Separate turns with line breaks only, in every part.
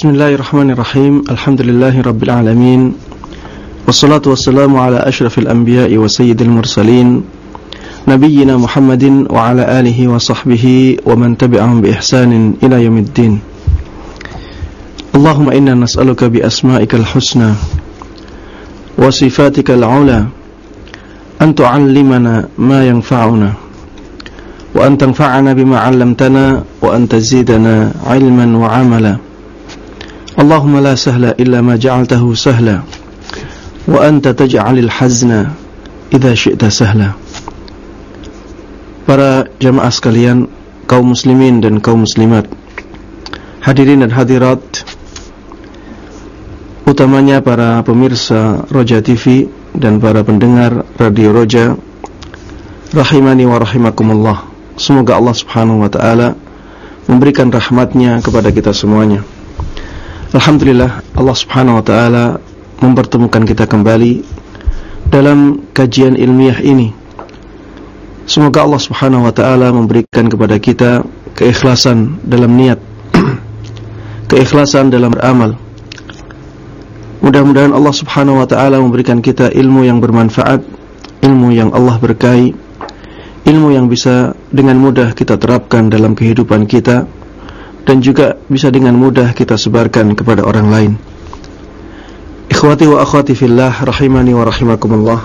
بسم الله الرحمن الرحيم الحمد لله رب العالمين والصلاة والسلام على أشرف الأنبياء وسيد المرسلين نبينا محمد وعلى آله وصحبه ومن تبعهم بإحسان إلى يوم الدين اللهم إنا نسألك بأسمائك الحسنى وصفاتك العلى أن تعلمنا ما ينفعنا وأن تنفعنا بما علمتنا وأن تزيدنا علما وعملا اللهم لا سهل إلا ما جعلته سهلا وأنت تجعل الحزن إذا شئت سهلا Para jamaah sekalian kaum muslimin dan kaum muslimat Hadirin dan hadirat Utamanya para pemirsa Roja TV Dan para pendengar Radio Roja Rahimani wa rahimakumullah Semoga Allah subhanahu wa ta'ala Memberikan rahmatnya kepada kita semuanya Alhamdulillah Allah Subhanahu wa taala mempertemukan kita kembali dalam kajian ilmiah ini. Semoga Allah Subhanahu wa taala memberikan kepada kita keikhlasan dalam niat, keikhlasan dalam beramal. Mudah-mudahan Allah Subhanahu wa taala memberikan kita ilmu yang bermanfaat, ilmu yang Allah berkahi, ilmu yang bisa dengan mudah kita terapkan dalam kehidupan kita dan juga bisa dengan mudah kita sebarkan kepada orang lain. Ikhwati wa akhwati fillah rahimani wa rahimakumullah.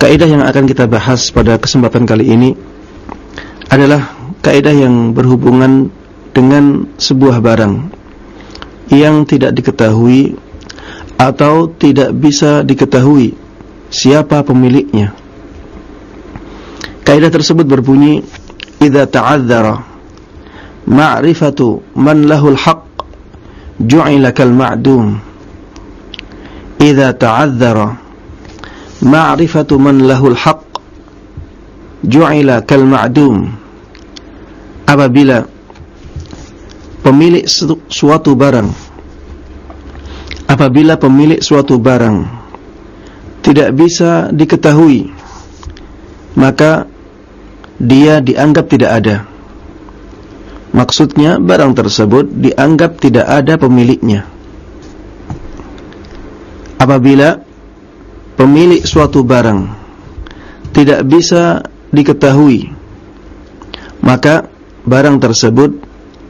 Kaidah yang akan kita bahas pada kesempatan kali ini adalah kaidah yang berhubungan dengan sebuah barang yang tidak diketahui atau tidak bisa diketahui siapa pemiliknya. Kaidah tersebut berbunyi idza ta'adzara ma'rifatu man lahul haqq ju'ila kal ma'dum. Idza ta'adzara ma'rifatu man lahul haqq ju'ila kal ma'dum. Apabila pemilik suatu barang apabila pemilik suatu barang tidak bisa diketahui maka dia dianggap tidak ada Maksudnya barang tersebut dianggap tidak ada pemiliknya. Apabila pemilik suatu barang tidak bisa diketahui, maka barang tersebut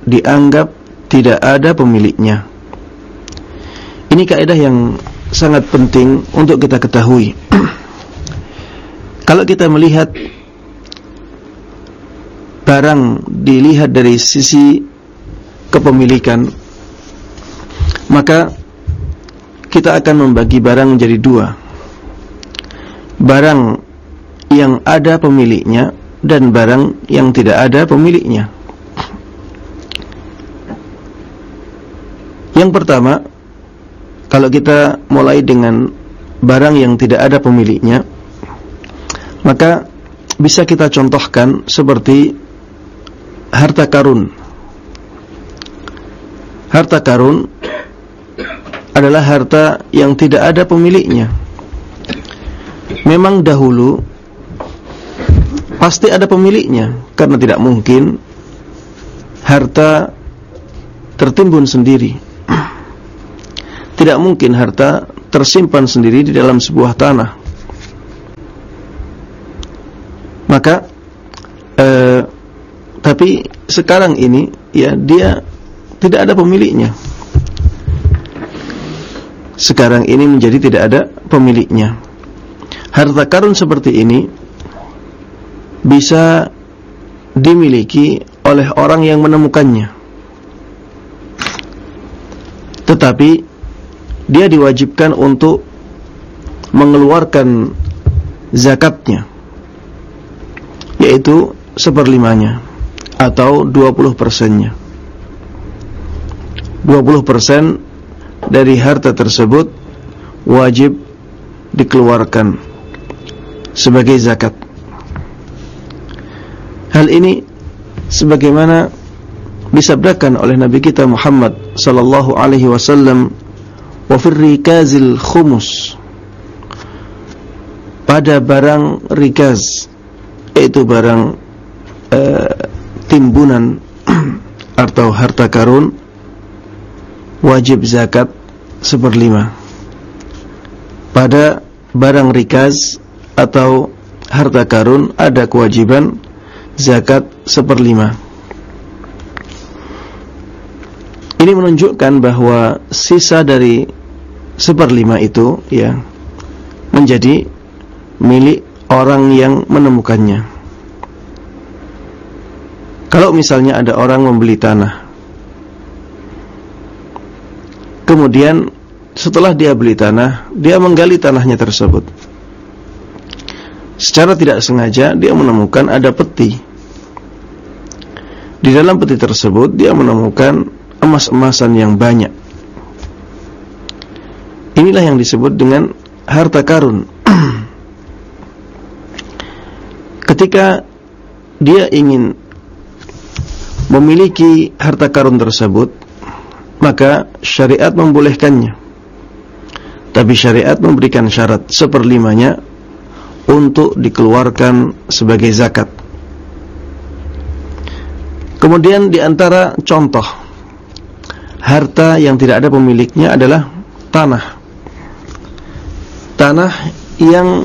dianggap tidak ada pemiliknya. Ini kaidah yang sangat penting untuk kita ketahui. Kalau kita melihat barang dilihat dari sisi kepemilikan maka kita akan membagi barang menjadi dua. Barang yang ada pemiliknya dan barang yang tidak ada pemiliknya. Yang pertama kalau kita mulai dengan barang yang tidak ada pemiliknya maka bisa kita contohkan seperti harta karun. Harta karun adalah harta yang tidak ada pemiliknya. Memang dahulu pasti ada pemiliknya karena tidak mungkin harta tertimbun sendiri. Tidak mungkin harta tersimpan sendiri di dalam sebuah tanah. Maka eh, tapi sekarang ini ya dia tidak ada pemiliknya. Sekarang ini menjadi tidak ada pemiliknya. Harta karun seperti ini bisa dimiliki oleh orang yang menemukannya. Tetapi dia diwajibkan untuk mengeluarkan zakatnya yaitu seperlimanya atau 20 persennya. 20 persen dari harta tersebut wajib dikeluarkan sebagai zakat. Hal ini sebagaimana disabdakan oleh Nabi kita Muhammad sallallahu alaihi wasallam wa firrikazil khumus pada barang rikaz yaitu barang uh, timbunan atau harta karun wajib zakat seperlima pada barang rikaz atau harta karun ada kewajiban zakat seperlima ini menunjukkan bahwa sisa dari seperlima itu ya menjadi milik orang yang menemukannya. Kalau misalnya ada orang membeli tanah, kemudian setelah dia beli tanah, dia menggali tanahnya tersebut. Secara tidak sengaja dia menemukan ada peti. Di dalam peti tersebut dia menemukan emas-emasan yang banyak. Inilah yang disebut dengan harta karun. Ketika dia ingin memiliki harta karun tersebut, maka syariat membolehkannya. Tapi syariat memberikan syarat seperlimanya untuk dikeluarkan sebagai zakat. Kemudian di antara contoh harta yang tidak ada pemiliknya adalah tanah. Tanah yang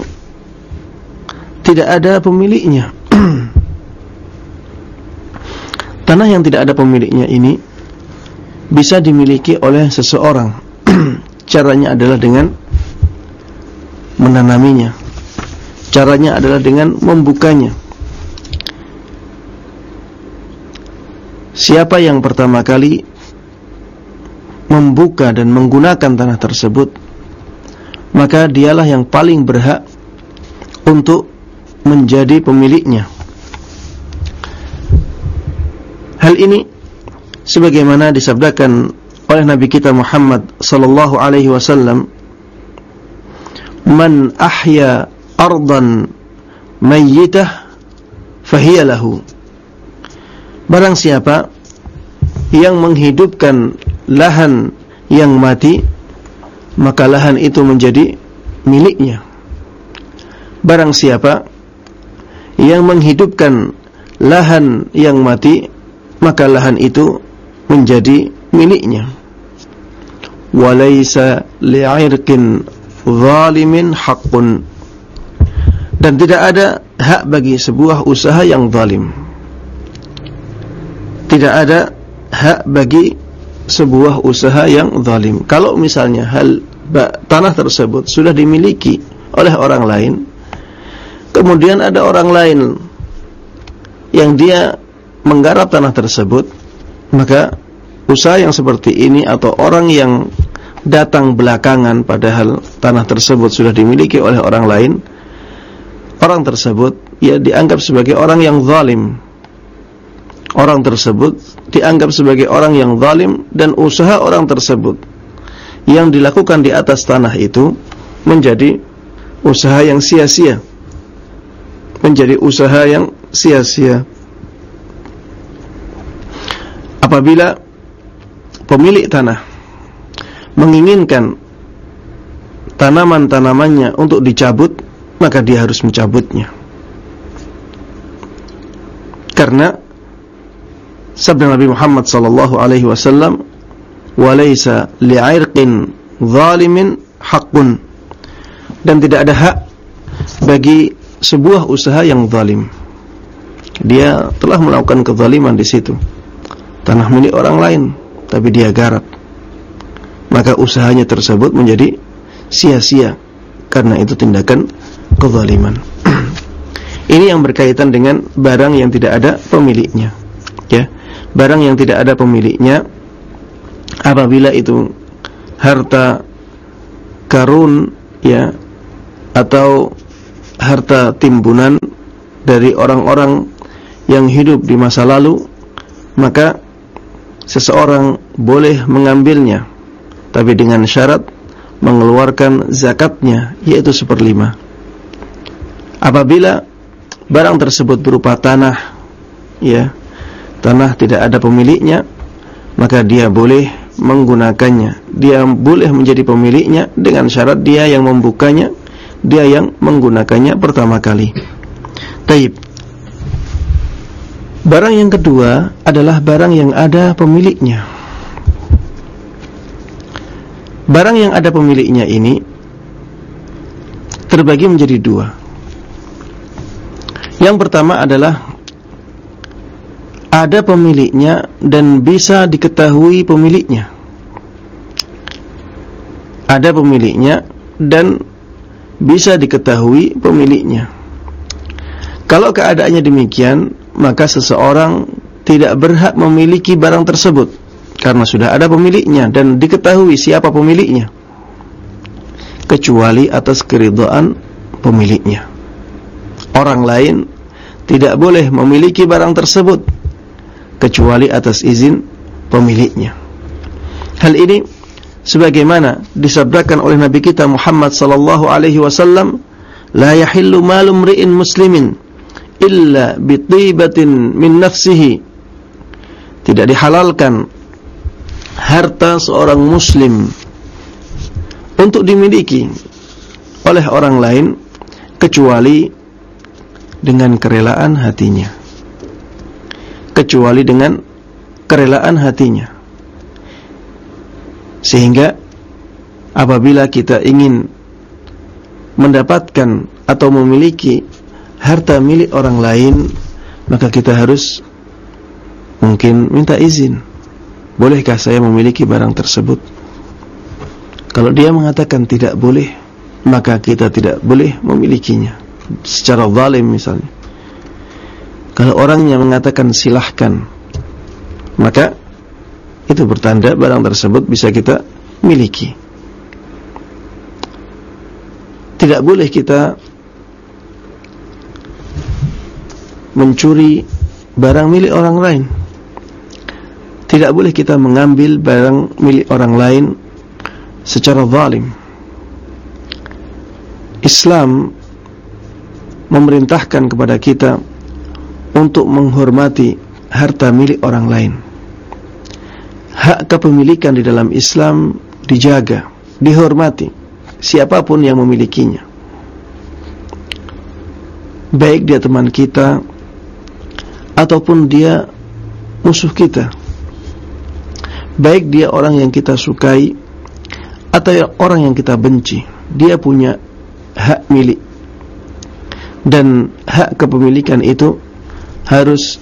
tidak ada pemiliknya. Tanah yang tidak ada pemiliknya ini bisa dimiliki oleh seseorang. Caranya adalah dengan menanaminya. Caranya adalah dengan membukanya. Siapa yang pertama kali membuka dan menggunakan tanah tersebut, maka dialah yang paling berhak untuk menjadi pemiliknya. Hal ini sebagaimana disabdakan oleh Nabi kita Muhammad sallallahu alaihi wasallam, "Man ahya ardan mayyitah fahiya lahu." Barang siapa yang menghidupkan lahan yang mati, maka lahan itu menjadi miliknya. Barang siapa yang menghidupkan lahan yang mati maka lahan itu menjadi miliknya. Walaysa li'irqin zalimin haqqun. Dan tidak ada hak bagi sebuah usaha yang zalim. Tidak ada hak bagi sebuah usaha yang zalim. Kalau misalnya hal tanah tersebut sudah dimiliki oleh orang lain Kemudian ada orang lain yang dia menggarap tanah tersebut, maka usaha yang seperti ini atau orang yang datang belakangan padahal tanah tersebut sudah dimiliki oleh orang lain, orang tersebut ya dianggap sebagai orang yang zalim. Orang tersebut dianggap sebagai orang yang zalim dan usaha orang tersebut yang dilakukan di atas tanah itu menjadi usaha yang sia-sia menjadi usaha yang sia-sia. Apabila pemilik tanah menginginkan tanaman-tanamannya untuk dicabut, maka dia harus mencabutnya. Karena sabda Nabi Muhammad sallallahu alaihi wasallam, "Wa laisa li'irqin zalimin haqqun." Dan tidak ada hak bagi sebuah usaha yang zalim. Dia telah melakukan kezaliman di situ. Tanah milik orang lain, tapi dia garap. Maka usahanya tersebut menjadi sia-sia karena itu tindakan kezaliman. Ini yang berkaitan dengan barang yang tidak ada pemiliknya. Ya. Barang yang tidak ada pemiliknya apabila itu harta karun ya atau harta timbunan dari orang-orang yang hidup di masa lalu maka seseorang boleh mengambilnya tapi dengan syarat mengeluarkan zakatnya yaitu seperlima apabila barang tersebut berupa tanah ya tanah tidak ada pemiliknya maka dia boleh menggunakannya dia boleh menjadi pemiliknya dengan syarat dia yang membukanya dia yang menggunakannya pertama kali. Taib. Barang yang kedua adalah barang yang ada pemiliknya. barang yang ada pemiliknya ini terbagi menjadi dua. Yang pertama adalah ada pemiliknya dan bisa diketahui pemiliknya. Ada pemiliknya dan bisa diketahui pemiliknya. Kalau keadaannya demikian, maka seseorang tidak berhak memiliki barang tersebut karena sudah ada pemiliknya dan diketahui siapa pemiliknya kecuali atas keridhaan pemiliknya. Orang lain tidak boleh memiliki barang tersebut kecuali atas izin pemiliknya. Hal ini sebagaimana disabdakan oleh Nabi kita Muhammad sallallahu alaihi wasallam, "La yahillu malu mri'in muslimin illa bi tibatin min nafsihi. Tidak dihalalkan harta seorang muslim untuk dimiliki oleh orang lain kecuali dengan kerelaan hatinya. Kecuali dengan kerelaan hatinya. Sehingga apabila kita ingin mendapatkan atau memiliki harta milik orang lain maka kita harus mungkin minta izin. Bolehkah saya memiliki barang tersebut? Kalau dia mengatakan tidak boleh maka kita tidak boleh memilikinya. Secara zalim misalnya. Kalau orangnya mengatakan silahkan maka itu bertanda barang tersebut bisa kita miliki. Tidak boleh kita mencuri barang milik orang lain tidak boleh kita mengambil barang milik orang lain secara zalim. Islam memerintahkan kepada kita untuk menghormati harta milik orang lain. Hak kepemilikan di dalam Islam dijaga, dihormati siapa pun yang memilikinya. Baik dia teman kita ataupun dia musuh kita. Baik dia orang yang kita sukai atau orang yang kita benci dia punya hak milik. Dan hak kepemilikan itu harus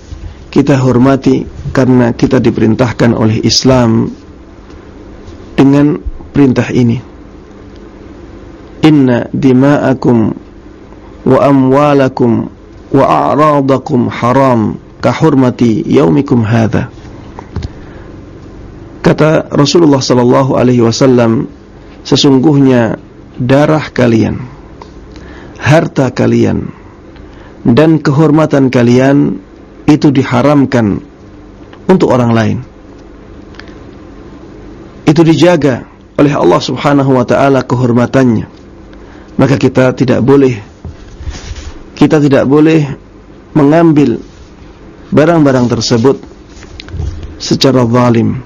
kita hormati karena kita diperintahkan oleh Islam dengan perintah ini. Inna dima'akum wa amwalakum wa a'radakum haram kahurmati yaumikum hadha Kata Rasulullah sallallahu alaihi wasallam, sesungguhnya darah kalian, harta kalian dan kehormatan kalian itu diharamkan untuk orang lain. Itu dijaga oleh Allah Subhanahu wa taala kehormatannya. Maka kita tidak boleh kita tidak boleh mengambil barang-barang tersebut secara zalim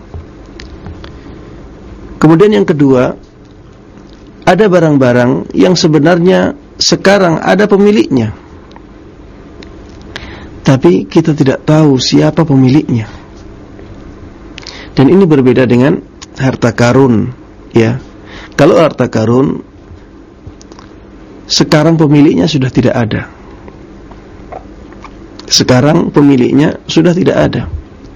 Kemudian yang kedua, ada barang-barang yang sebenarnya sekarang ada pemiliknya. Tapi kita tidak tahu siapa pemiliknya. Dan ini berbeda dengan harta karun, ya. Kalau harta karun sekarang pemiliknya sudah tidak ada. Sekarang pemiliknya sudah tidak ada.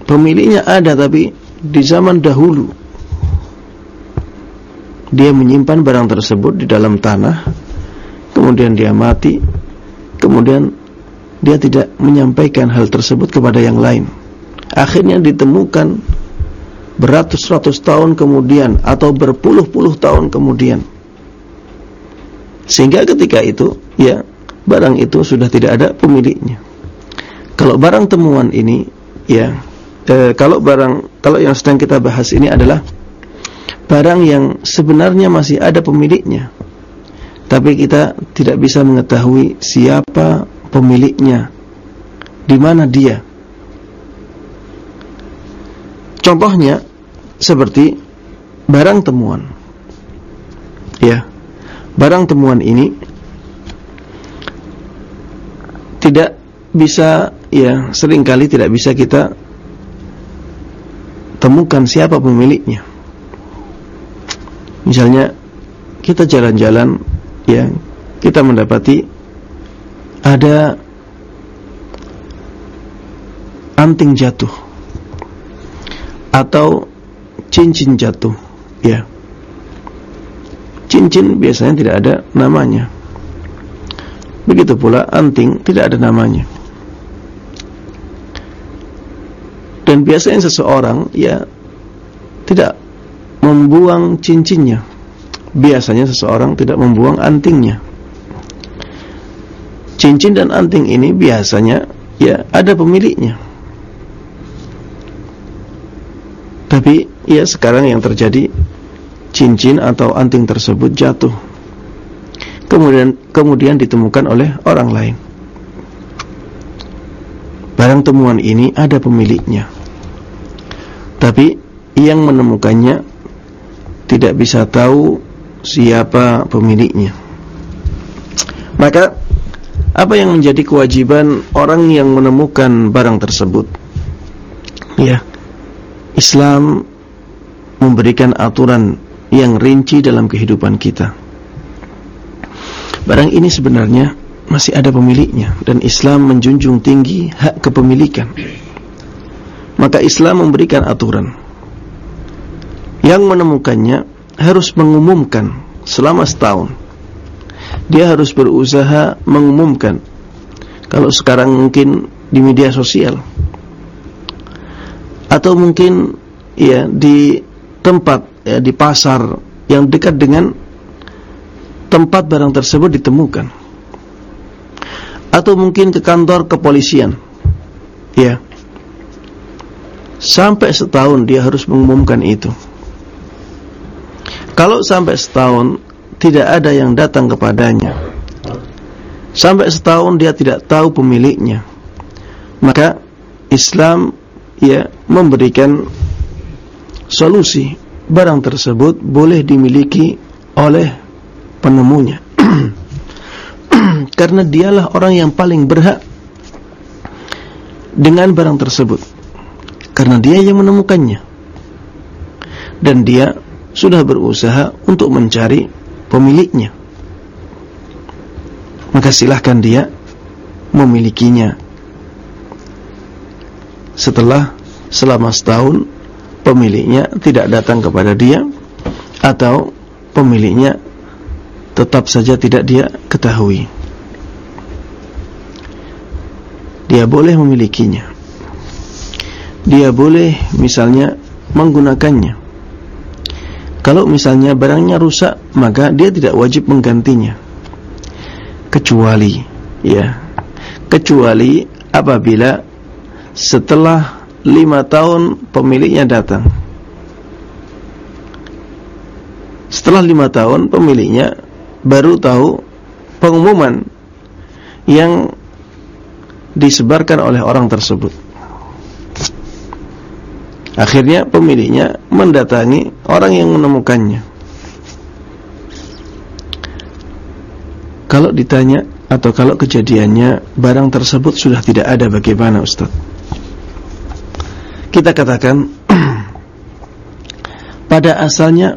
Pemiliknya ada tapi di zaman dahulu dia menyimpan barang tersebut di dalam tanah kemudian dia mati kemudian dia tidak menyampaikan hal tersebut kepada yang lain. Akhirnya ditemukan beratus-ratus tahun kemudian atau berpuluh-puluh tahun kemudian. Sehingga ketika itu ya barang itu sudah tidak ada pemiliknya kalau barang temuan ini ya eh, kalau barang kalau yang sedang kita bahas ini adalah barang yang sebenarnya masih ada pemiliknya tapi kita tidak bisa mengetahui siapa pemiliknya di mana dia. Contohnya seperti barang temuan. Ya barang temuan ini tidak bisa ya sering kali tidak bisa kita temukan siapa pemiliknya. Misalnya kita jalan-jalan ya, kita mendapati ada anting jatuh atau cincin jatuh ya. Cincin biasanya tidak ada namanya. Begitu pula anting tidak ada namanya dan biasanya seseorang ya tidak membuang cincinnya biasanya seseorang tidak membuang antingnya cincin dan anting ini biasanya ya ada pemiliknya Tapi ya sekarang yang terjadi cincin atau anting tersebut jatuh. Kemudian kemudian ditemukan oleh orang lain. Barang temuan ini ada pemiliknya. Tapi yang menemukannya tidak bisa tahu siapa pemiliknya. Maka apa yang menjadi kewajiban orang yang menemukan barang tersebut? Ya Islam memberikan aturan yang rinci dalam kehidupan kita. Barang ini sebenarnya masih ada pemiliknya dan Islam menjunjung tinggi hak kepemilikan. Maka Islam memberikan aturan. Yang menemukannya harus mengumumkan selama setahun. Dia harus berusaha mengumumkan. Kalau sekarang mungkin di media sosial atau mungkin ya di tempat ya di pasar yang dekat dengan tempat barang tersebut ditemukan atau mungkin ke kantor kepolisian ya sampai setahun dia harus mengumumkan itu. Kalau sampai setahun tidak ada yang datang kepadanya. Sampai setahun dia tidak tahu pemiliknya. Maka Islam ya memberikan solusi. Barang tersebut boleh dimiliki oleh penemunya. Karena dialah orang yang paling berhak dengan barang tersebut karena dia yang menemukannya dan dia sudah berusaha untuk mencari pemiliknya maka silahkan dia memilikinya setelah selama setahun pemiliknya tidak datang kepada dia atau pemiliknya tetap saja tidak dia ketahui. Dia boleh memilikinya. Dia boleh misalnya menggunakannya. Kalau misalnya barangnya rusak, maka dia tidak wajib menggantinya. Kecuali ya, kecuali apabila setelah lima tahun pemiliknya datang. Setelah lima tahun pemiliknya baru tahu pengumuman yang disebarkan oleh orang tersebut. Akhirnya pemiliknya mendatangi orang yang menemukannya. Kalau ditanya atau kalau kejadiannya barang tersebut sudah tidak ada bagaimana Ustaz? kita katakan pada asalnya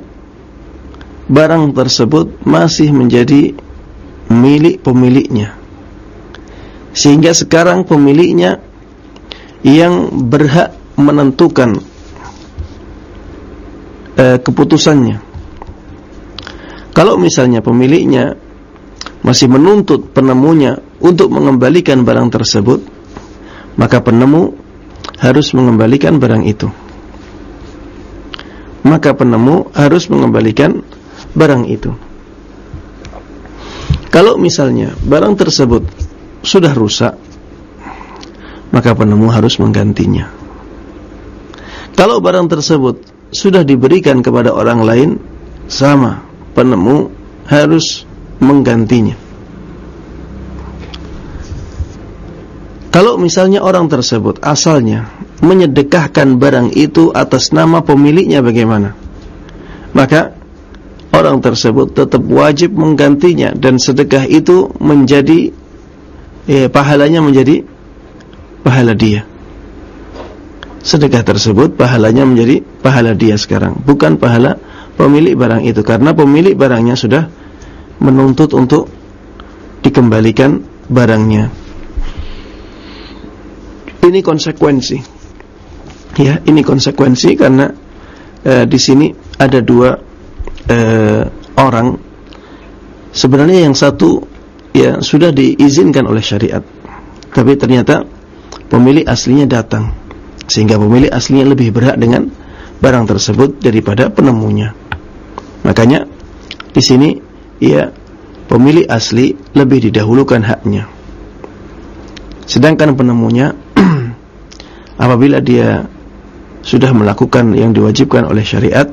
barang tersebut masih menjadi milik pemiliknya sehingga sekarang pemiliknya yang berhak menentukan eh, keputusannya kalau misalnya pemiliknya masih menuntut penemunya untuk mengembalikan barang tersebut maka penemu harus mengembalikan barang itu. Maka penemu harus mengembalikan barang itu. Kalau misalnya barang tersebut sudah rusak, maka penemu harus menggantinya. Kalau barang tersebut sudah diberikan kepada orang lain, sama penemu harus menggantinya. Kalau misalnya orang tersebut asalnya menyedekahkan barang itu atas nama pemiliknya bagaimana? Maka orang tersebut tetap wajib menggantinya dan sedekah itu menjadi eh, pahalanya menjadi pahala dia. Sedekah tersebut pahalanya menjadi pahala dia sekarang, bukan pahala pemilik barang itu karena pemilik barangnya sudah menuntut untuk dikembalikan barangnya. Ini konsekuensi. Ya, ini konsekuensi karena e, di sini ada dua e, orang. Sebenarnya yang satu ya sudah diizinkan oleh syariat. Tapi ternyata pemilik aslinya datang. Sehingga pemilik aslinya lebih berhak dengan barang tersebut daripada penemunya. Makanya di sini ya pemilik asli lebih didahulukan haknya. Sedangkan penemunya apabila dia sudah melakukan yang diwajibkan oleh syariat,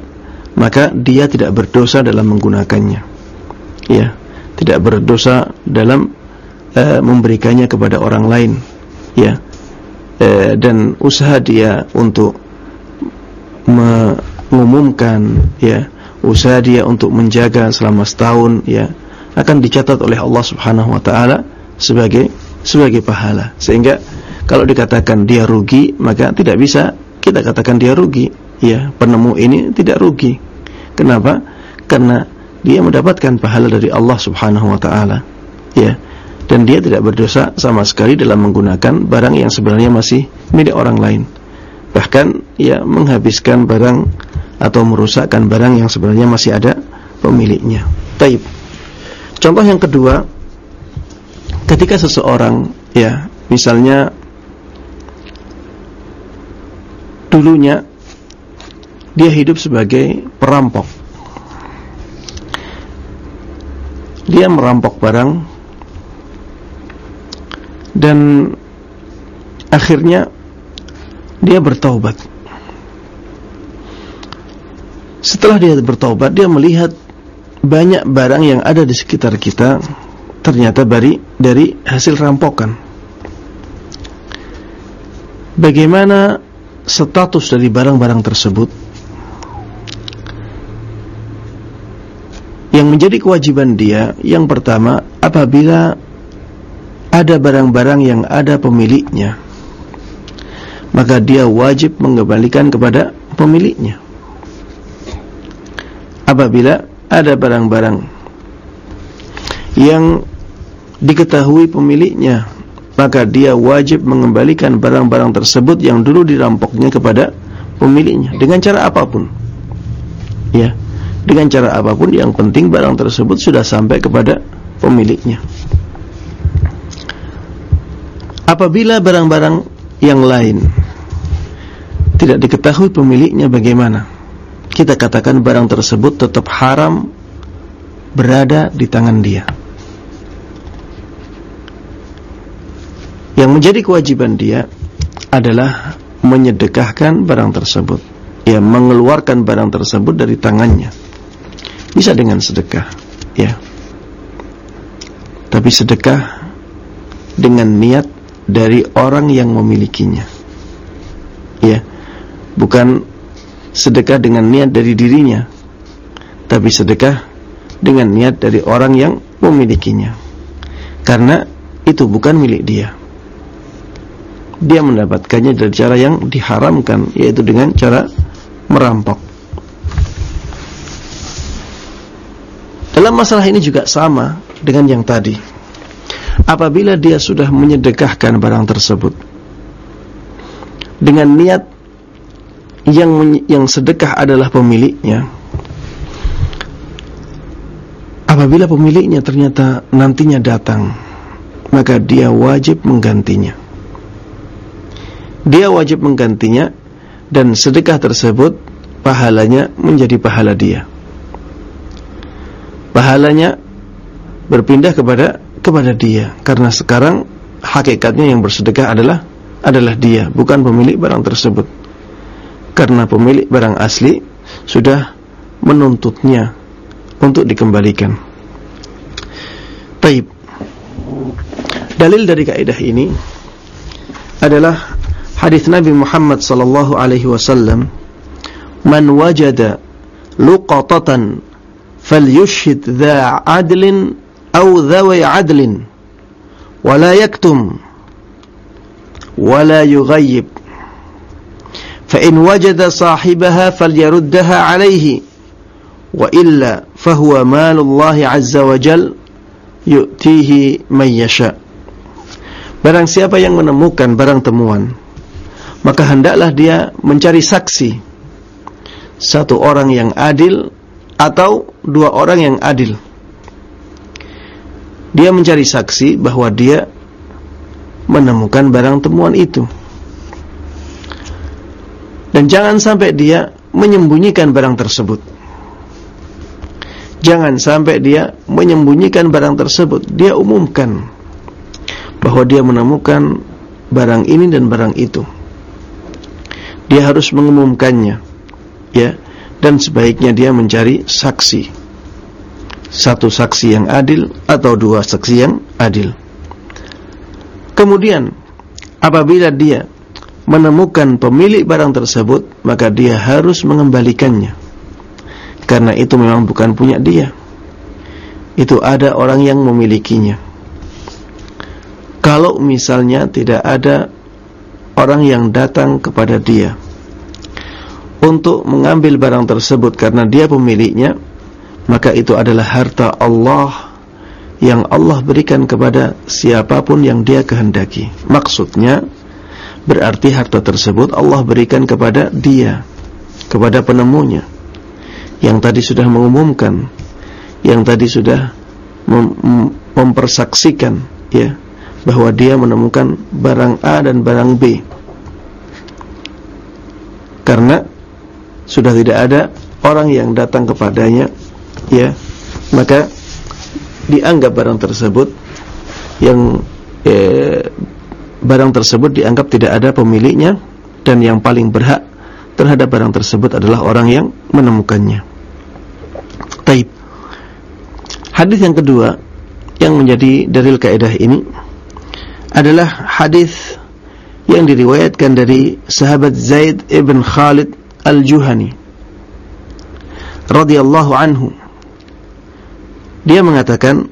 maka dia tidak berdosa dalam menggunakannya. Ya, tidak berdosa dalam uh, memberikannya kepada orang lain. Ya. Uh, dan usaha dia untuk mengumumkan ya usaha dia untuk menjaga selama setahun ya akan dicatat oleh Allah Subhanahu wa taala sebagai sebagai pahala. Sehingga kalau dikatakan dia rugi, maka tidak bisa kita katakan dia rugi. Ya, penemu ini tidak rugi. Kenapa? Karena dia mendapatkan pahala dari Allah Subhanahu wa taala. Ya. Dan dia tidak berdosa sama sekali dalam menggunakan barang yang sebenarnya masih milik orang lain. Bahkan ya menghabiskan barang atau merusakkan barang yang sebenarnya masih ada pemiliknya. Taib. Contoh yang kedua, ketika seseorang ya, misalnya dulunya dia hidup sebagai perampok. Dia merampok barang dan akhirnya dia bertaubat setelah dia bertobat, dia melihat banyak barang yang ada di sekitar kita ternyata dari dari hasil rampokan. Bagaimana status dari barang-barang tersebut? Yang menjadi kewajiban dia yang pertama apabila ada barang-barang yang ada pemiliknya. Maka dia wajib mengembalikan kepada pemiliknya. Apabila ada barang-barang yang diketahui pemiliknya maka dia wajib mengembalikan barang-barang tersebut yang dulu dirampoknya kepada pemiliknya. Dengan cara apa pun. Ya. Dengan cara apa pun yang penting barang tersebut sudah sampai kepada pemiliknya apabila barang-barang yang lain tidak diketahui pemiliknya bagaimana kita katakan barang tersebut tetap haram berada di tangan dia. Yang menjadi kewajiban dia adalah menyedekahkan barang tersebut. Ya, mengeluarkan barang tersebut dari tangannya. Bisa dengan sedekah, ya. Tapi sedekah dengan niat dari orang yang memilikinya. Ya. Bukan sedekah dengan niat dari dirinya tapi sedekah dengan niat dari orang yang memilikinya karena itu bukan milik dia dia mendapatkannya dari cara yang diharamkan yaitu dengan cara merampok dalam masalah ini juga sama dengan yang tadi apabila dia sudah menyedekahkan barang tersebut. Dengan niat yang yang sedekah adalah pemiliknya. Apabila pemiliknya ternyata nantinya datang maka dia wajib menggantinya. Dia wajib menggantinya dan sedekah tersebut pahalanya menjadi pahala dia. Pahalanya berpindah kepada kepada dia karena sekarang hakikatnya yang bersedekah adalah adalah dia bukan pemilik barang tersebut karena pemilik barang asli sudah menuntutnya untuk dikembalikan. Taib. Dalil dari kaidah ini adalah hadis Nabi Muhammad sallallahu alaihi wasallam, "Man wajada luqatatan falyushhid dha 'adlin أو ذوي عدل ولا يكتم ولا يغيب فإن وجد صاحبها فليردها عليه وإلا فهو مال الله عز وجل يؤتيه من يشاء Barang siapa yang menemukan barang temuan Maka hendaklah dia mencari saksi. Satu orang yang adil Atau dua orang yang adil dia mencari saksi bahwa dia menemukan barang temuan itu dan jangan sampai dia menyembunyikan barang tersebut Jangan sampai dia menyembunyikan barang tersebut. Dia umumkan bahwa dia menemukan barang ini dan barang itu. Dia harus mengumumkannya. Ya. Dan sebaiknya dia mencari saksi. Satu saksi yang adil atau dua saksi yang adil. Kemudian apabila dia menemukan pemilik barang tersebut, maka dia harus mengembalikannya. Karena itu memang bukan punya dia. Itu ada orang yang memilikinya. Kalau misalnya tidak ada orang yang datang kepada dia untuk mengambil barang tersebut karena dia pemiliknya maka itu adalah harta Allah yang Allah berikan kepada siapa pun yang dia kehendaki maksudnya berarti harta tersebut Allah berikan kepada dia kepada penemunya yang tadi sudah mengumumkan, yang tadi sudah mem mempersaksikan ya bahwa dia menemukan barang A dan barang B. Karena sudah tidak ada orang yang datang kepadanya ya, maka dianggap barang tersebut yang eh, barang tersebut dianggap tidak ada pemiliknya dan yang paling berhak terhadap barang tersebut adalah orang yang menemukannya. Taib. Hadis yang kedua yang menjadi dalil kaidah ini adalah hadis yang diriwayatkan dari sahabat Zaid ibn Khalid al-Juhani radhiyallahu anhu. Dia mengatakan,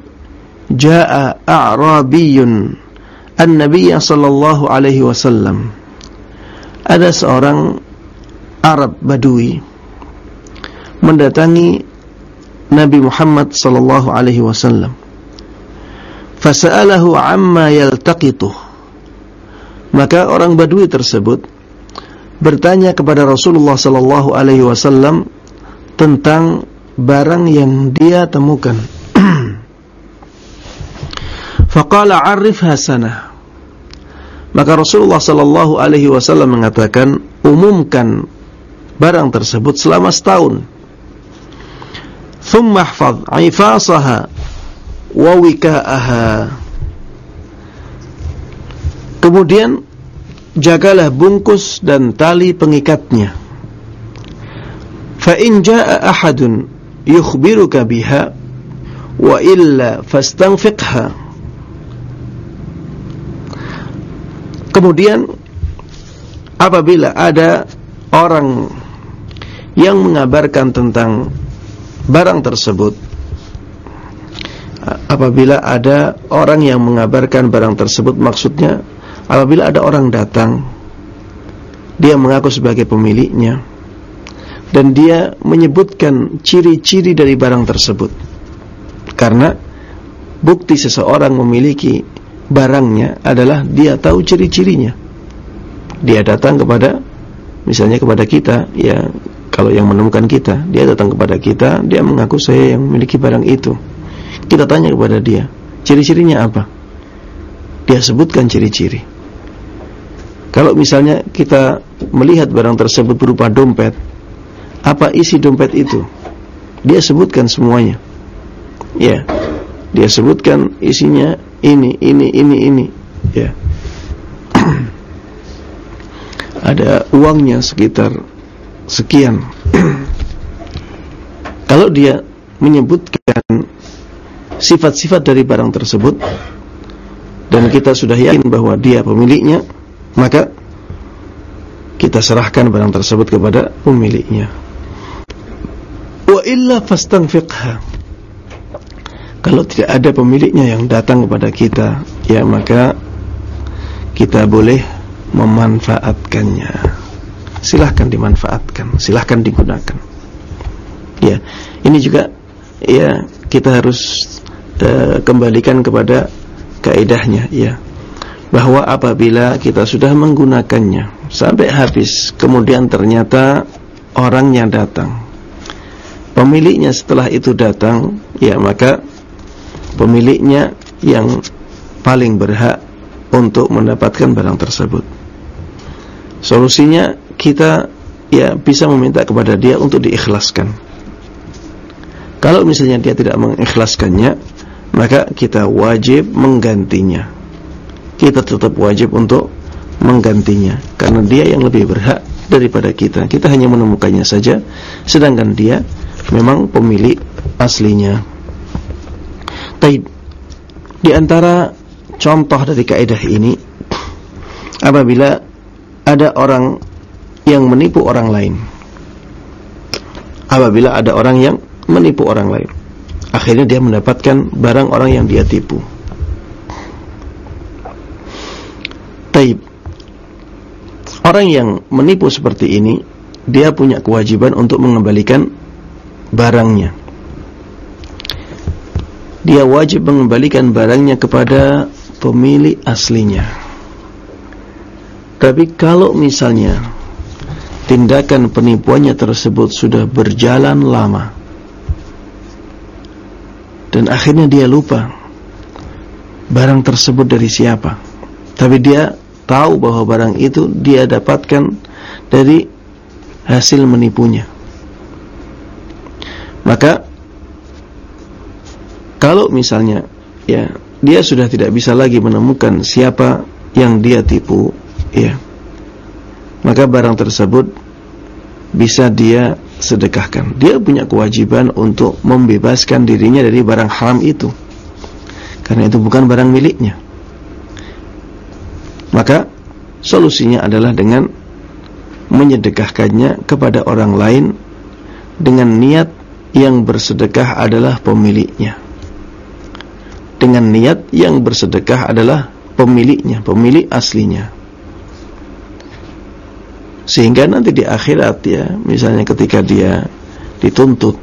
"Jaa a'rabiyyun an-nabiy sallallahu alaihi wasallam." Ada seorang Arab Badui mendatangi Nabi Muhammad sallallahu alaihi wasallam. Fasa'alahu amma yaltaqituh. Maka orang Badui tersebut bertanya kepada Rasulullah sallallahu alaihi wasallam tentang barang yang dia temukan. Faqala arif hasanah. Maka Rasulullah sallallahu alaihi wasallam mengatakan, umumkan barang tersebut selama setahun. Thumma ihfaz 'ifasaha wa wika'aha. Kemudian jagalah bungkus dan tali pengikatnya. Fa in jaa'a ahadun yukhbiruka biha wa illa fastanfiqha. Kemudian apabila ada orang yang mengabarkan tentang barang tersebut apabila ada orang yang mengabarkan barang tersebut maksudnya apabila ada orang datang dia mengaku sebagai pemiliknya dan dia menyebutkan ciri-ciri dari barang tersebut karena bukti seseorang memiliki barangnya adalah dia tahu ciri-cirinya dia datang kepada misalnya kepada kita ya kalau yang menemukan kita, dia datang kepada kita, dia mengaku saya yang memiliki barang itu. Kita tanya kepada dia, ciri-cirinya apa? Dia sebutkan ciri-ciri. Kalau misalnya kita melihat barang tersebut berupa dompet, apa isi dompet itu? Dia sebutkan semuanya. Ya. Dia sebutkan isinya ini, ini, ini, ini. Ya. Ada uangnya sekitar sekian kalau dia menyebutkan sifat-sifat dari barang tersebut dan kita sudah yakin bahwa dia pemiliknya maka kita serahkan barang tersebut kepada pemiliknya wa illa fastanfiqha kalau tidak ada pemiliknya yang datang kepada kita ya maka kita boleh memanfaatkannya silahkan dimanfaatkan, silahkan digunakan. Ya, ini juga ya kita harus uh, kembalikan kepada kaidahnya ya bahwa apabila kita sudah menggunakannya sampai habis kemudian ternyata orangnya datang pemiliknya setelah itu datang ya maka pemiliknya yang paling berhak untuk mendapatkan barang tersebut solusinya kita ya bisa meminta kepada dia untuk diikhlaskan kalau misalnya dia tidak mengikhlaskannya, maka kita wajib menggantinya. Kita tetap wajib untuk menggantinya karena dia yang lebih berhak daripada kita. Kita hanya menemukannya saja sedangkan dia memang pemilik aslinya. Taib. Di antara contoh dari kaidah ini apabila ada orang yang menipu orang lain. Apabila ada orang yang menipu orang lain. Akhirnya dia mendapatkan barang orang yang dia tipu. Taib. Orang yang menipu seperti ini, dia punya kewajiban untuk mengembalikan barangnya. Dia wajib mengembalikan barangnya kepada pemilik aslinya. Tapi kalau misalnya tindakan penipuannya tersebut sudah berjalan lama, dan akhirnya dia lupa barang tersebut dari siapa tapi dia tahu bahwa barang itu dia dapatkan dari hasil menipunya maka kalau misalnya ya dia sudah tidak bisa lagi menemukan siapa yang dia tipu ya maka barang tersebut bisa dia sedekahkan. Dia punya kewajiban untuk membebaskan dirinya dari barang haram itu. Karena itu bukan barang miliknya. Maka solusinya adalah dengan menyedekahkannya kepada orang lain dengan niat yang bersedekah adalah pemiliknya. Dengan niat yang bersedekah adalah pemiliknya, pemilik aslinya. Sehingga nanti di akhirat ya misalnya ketika dia dituntut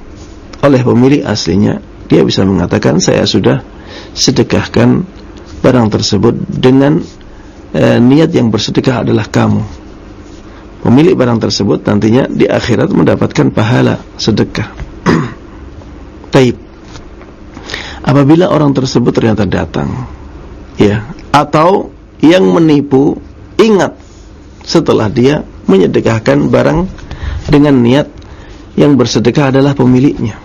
oleh pemilik aslinya dia bisa mengatakan saya sudah sedekahkan barang tersebut dengan e, niat yang bersedekah adalah kamu. Pemilik barang tersebut nantinya di akhirat mendapatkan pahala sedekah. Taib apabila orang tersebut ternyata datang ya atau yang menipu ingat setelah dia menyedekahkan barang dengan niat yang bersedekah adalah pemiliknya.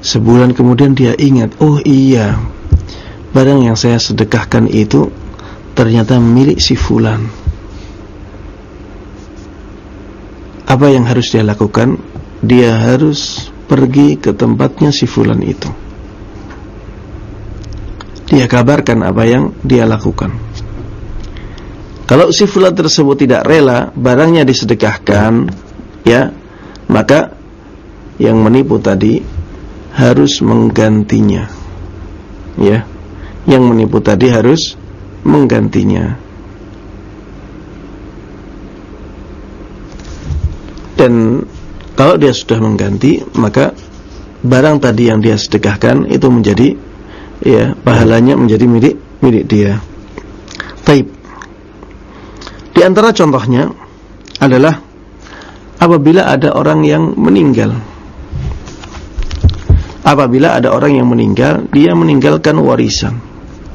Sebulan kemudian dia ingat, oh iya, barang yang saya sedekahkan itu ternyata milik si fulan. Apa yang harus dia lakukan? Dia harus pergi ke tempatnya si fulan itu. Dia kabarkan apa yang dia lakukan. Kalau si fulan tersebut tidak rela barangnya disedekahkan, ya, maka yang menipu tadi harus menggantinya. Ya. Yang menipu tadi harus menggantinya. Dan kalau dia sudah mengganti, maka barang tadi yang dia sedekahkan itu menjadi ya, pahalanya menjadi milik milik dia. Taib. Di antara contohnya adalah apabila ada orang yang meninggal. Apabila ada orang yang meninggal, dia meninggalkan warisan.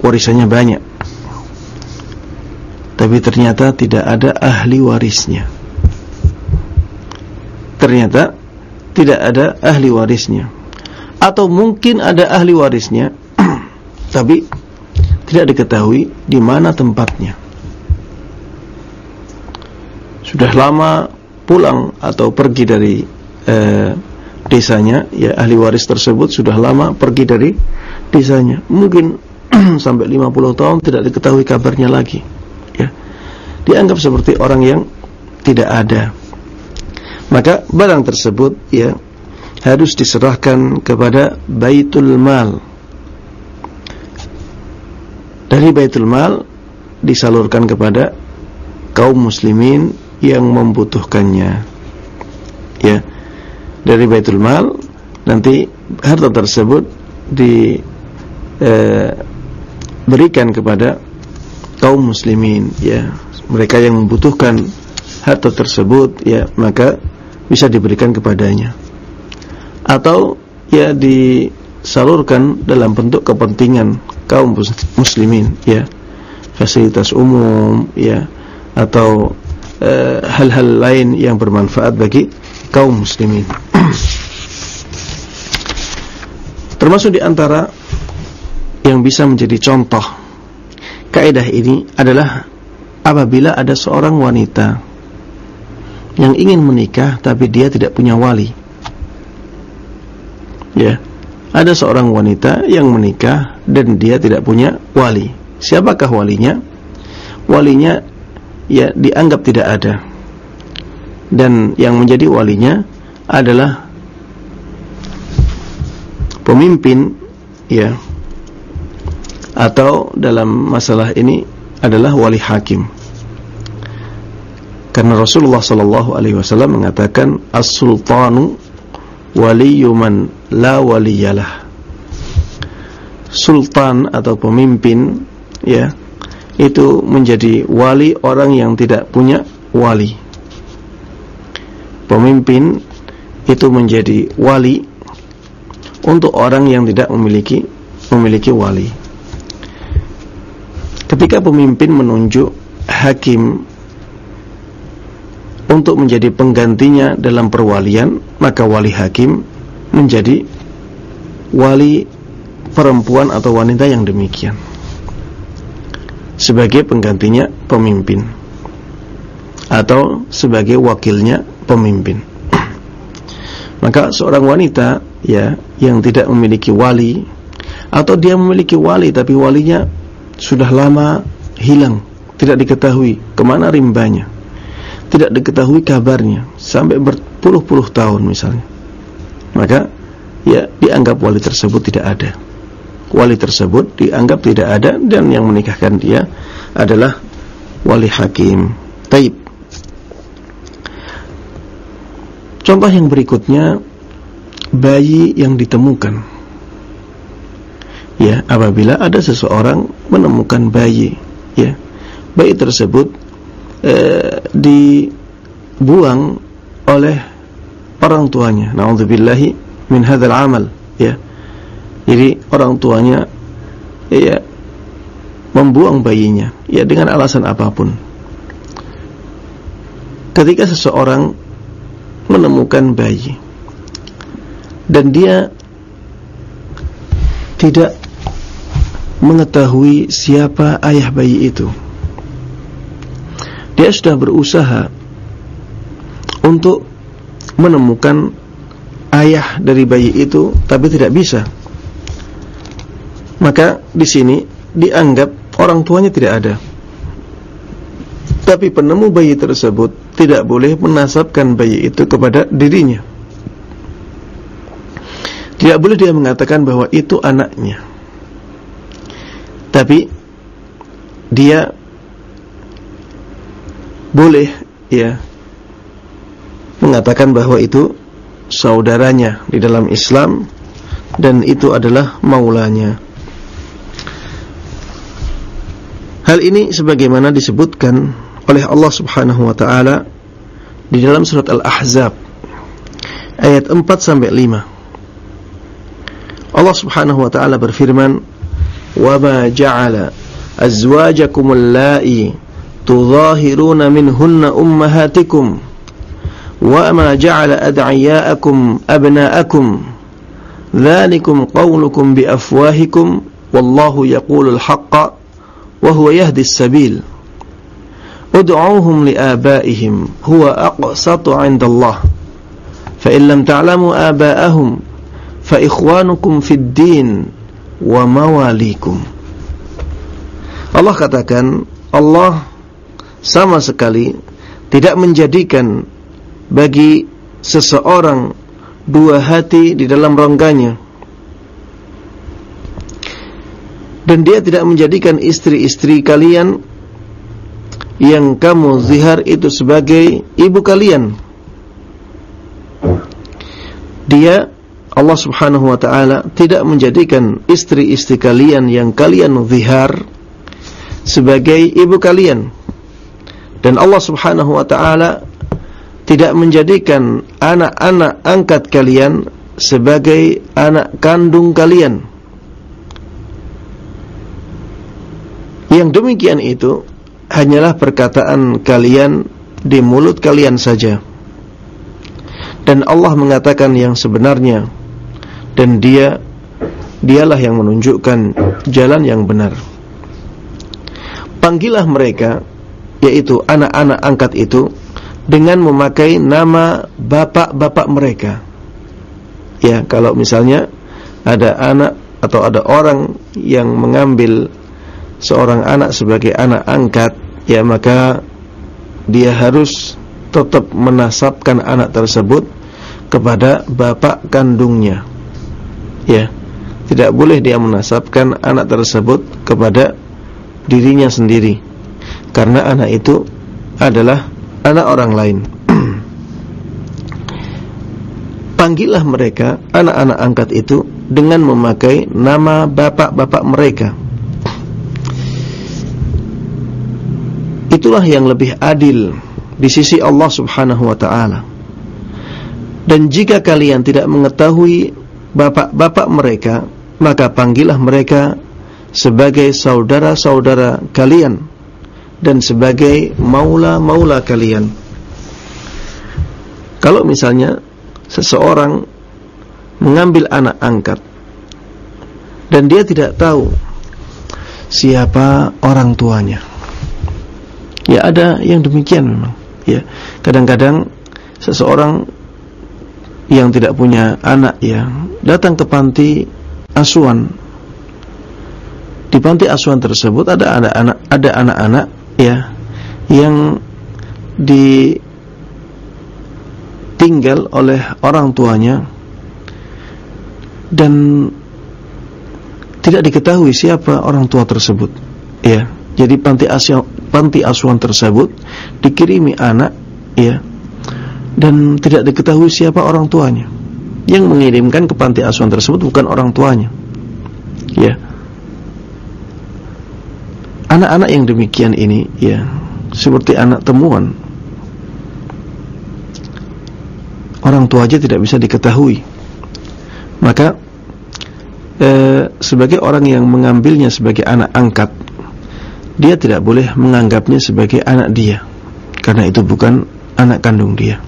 Warisannya banyak. Tapi ternyata tidak ada ahli warisnya. Ternyata tidak ada ahli warisnya. Atau mungkin ada ahli warisnya, tapi tidak diketahui di mana tempatnya sudah lama pulang atau pergi dari eh, desanya, ya ahli waris tersebut sudah lama pergi dari desanya. Mungkin sampai 50 tahun tidak diketahui kabarnya lagi. Ya. Dianggap seperti orang yang tidak ada. Maka barang tersebut ya harus diserahkan kepada Baitul Mal. Dari Baitul Mal disalurkan kepada kaum muslimin yang membutuhkannya. ya dari Baitul Mal nanti harta tersebut diberikan eh, kepada kaum muslimin ya mereka yang membutuhkan harta tersebut ya maka bisa diberikan kepadanya. Atau ya disalurkan dalam bentuk kepentingan kaum muslimin ya. Fasilitas umum ya. Atau eh, hal-hal uh, lain yang bermanfaat bagi kaum muslimin. Termasuk di antara yang bisa menjadi contoh kaidah ini adalah apabila ada seorang wanita yang ingin menikah tapi dia tidak punya wali. Ya. Ada seorang wanita yang menikah dan dia tidak punya wali. Siapakah walinya? Walinya ya dianggap tidak ada. Dan yang menjadi walinya adalah pemimpin ya atau dalam masalah ini adalah wali hakim. Karena Rasulullah sallallahu alaihi wasallam mengatakan as-sultanu waliyyu man la waliyalah. Sultan atau pemimpin ya itu menjadi wali orang yang tidak punya wali. Pemimpin itu menjadi wali untuk orang yang tidak memiliki memiliki wali. Ketika pemimpin menunjuk hakim untuk menjadi penggantinya dalam perwalian maka wali hakim menjadi wali perempuan atau wanita yang demikian. Sebagai penggantinya pemimpin. Atau sebagai wakilnya pemimpin. Maka seorang wanita ya yang tidak memiliki wali atau dia memiliki wali tapi walinya sudah lama hilang tidak diketahui ke mana rimbanya tidak diketahui kabarnya sampai berpuluh-puluh tahun misalnya. Maka ya dianggap wali tersebut tidak ada. Wali tersebut dianggap tidak ada dan yang menikahkan dia adalah wali hakim. Taib. Contoh yang berikutnya bayi yang ditemukan. Ya apabila ada seseorang menemukan bayi ya bayi tersebut Eh, dibuang oleh orang tuanya. Nauzubillahi min hadzal amal, ya. Jadi orang tuanya ya membuang bayinya ya dengan alasan apa pun. Ketika seseorang menemukan bayi dan dia tidak mengetahui siapa ayah bayi itu dia sudah berusaha untuk menemukan ayah dari bayi itu tapi tidak bisa. Maka di sini dianggap orang tuanya tidak ada. Tapi penemu bayi tersebut tidak boleh menasabkan bayi itu kepada dirinya. Tidak boleh dia mengatakan bahwa itu anaknya. Tapi dia boleh ya mengatakan bahwa itu saudaranya di dalam Islam dan itu adalah maulanya. Hal ini sebagaimana disebutkan oleh Allah Subhanahu wa taala di dalam surat Al-Ahzab ayat 4 sampai 5. Allah Subhanahu wa taala berfirman, "Wa ma ja'ala azwajakum allati تظاهرون منهن أمهاتكم وما جعل أدعياءكم أبناءكم ذلكم قولكم بأفواهكم والله يقول الحق وهو يهدي السبيل ادعوهم لآبائهم هو أقسط عند الله فإن لم تعلموا آباءهم فإخوانكم في الدين ومواليكم. Allah katakan Allah sama sekali tidak menjadikan bagi seseorang dua hati di dalam rongganya dan dia tidak menjadikan istri-istri kalian yang kamu zihar itu sebagai ibu kalian dia Allah Subhanahu wa taala tidak menjadikan istri-istri kalian yang kalian zihar sebagai ibu kalian. Dan Allah Subhanahu wa taala tidak menjadikan anak-anak angkat kalian sebagai anak kandung kalian. Yang demikian itu hanyalah perkataan kalian di mulut kalian saja. Dan Allah mengatakan yang sebenarnya dan dia dialah yang menunjukkan jalan yang benar. Panggillah mereka yaitu anak-anak angkat itu dengan memakai nama bapak-bapak mereka. Ya, kalau misalnya ada anak atau ada orang yang mengambil seorang anak sebagai anak angkat, ya maka dia harus tetap menasabkan anak tersebut kepada bapak kandungnya. Ya. Tidak boleh dia menasabkan anak tersebut kepada dirinya sendiri. Karena anak itu adalah anak orang lain. Panggillah mereka, anak-anak angkat itu dengan memakai nama bapak-bapak mereka. Itulah yang lebih adil di sisi Allah Subhanahu wa taala. Dan jika kalian tidak mengetahui bapak-bapak mereka, maka panggillah mereka sebagai saudara-saudara kalian dan sebagai maula-maula kalian. Kalau misalnya seseorang mengambil anak angkat dan dia tidak tahu siapa orang tuanya. Ya ada yang demikian memang. Ya, kadang-kadang seseorang yang tidak punya anak ya datang ke panti asuhan. Di panti asuhan tersebut ada anak-anak ada anak-anak ya. Yang ditinggal oleh orang tuanya dan tidak diketahui siapa orang tua tersebut. Ya. Jadi panti asuhan panti asuhan tersebut dikirimi anak ya dan tidak diketahui siapa orang tuanya. Yang mengirimkan ke panti asuhan tersebut bukan orang tuanya. Ya anak-anak yang demikian ini ya seperti anak temuan. Orang tua aja tidak bisa diketahui. Maka eh, sebagai orang yang mengambilnya sebagai anak angkat dia tidak boleh menganggapnya sebagai anak dia. Karena itu bukan anak kandung dia.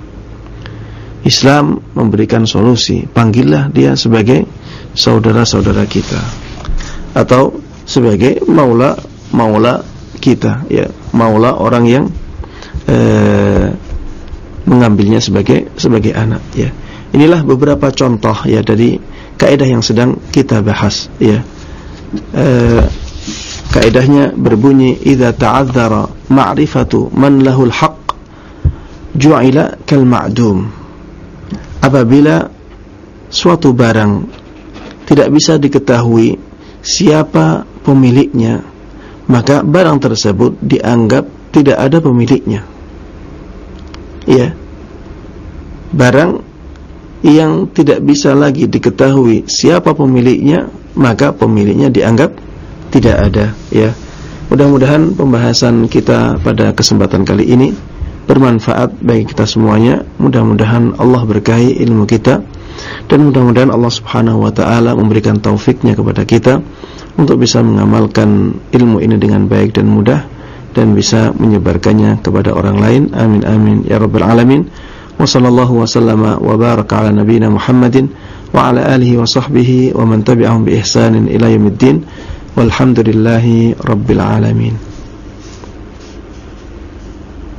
Islam memberikan solusi panggillah dia sebagai saudara-saudara kita. Atau sebagai maula maula kita ya maula orang yang eh, mengambilnya sebagai sebagai anak ya. Inilah beberapa contoh ya dari kaidah yang sedang kita bahas ya. Eh, kaidahnya berbunyi idza ta'adzara ma'rifatu man lahul haqq ju'ila kal ma'dum. Apabila suatu barang tidak bisa diketahui siapa pemiliknya maka barang tersebut dianggap tidak ada pemiliknya. Ya. Barang yang tidak bisa lagi diketahui siapa pemiliknya, maka pemiliknya dianggap tidak ada, ya. Mudah-mudahan pembahasan kita pada kesempatan kali ini bermanfaat bagi kita semuanya. Mudah-mudahan Allah berkahi ilmu kita dan mudah-mudahan Allah Subhanahu wa taala memberikan taufiknya kepada kita untuk bisa mengamalkan ilmu ini dengan baik dan mudah dan bisa menyebarkannya kepada orang lain. Amin amin ya rabbal alamin. Wa sallallahu wa sallama wa baraka ala nabiyyina Muhammadin wa ala alihi wa sahbihi wa man tabi'ahum bi ihsanin ila yaumiddin. Walhamdulillahi rabbil alamin.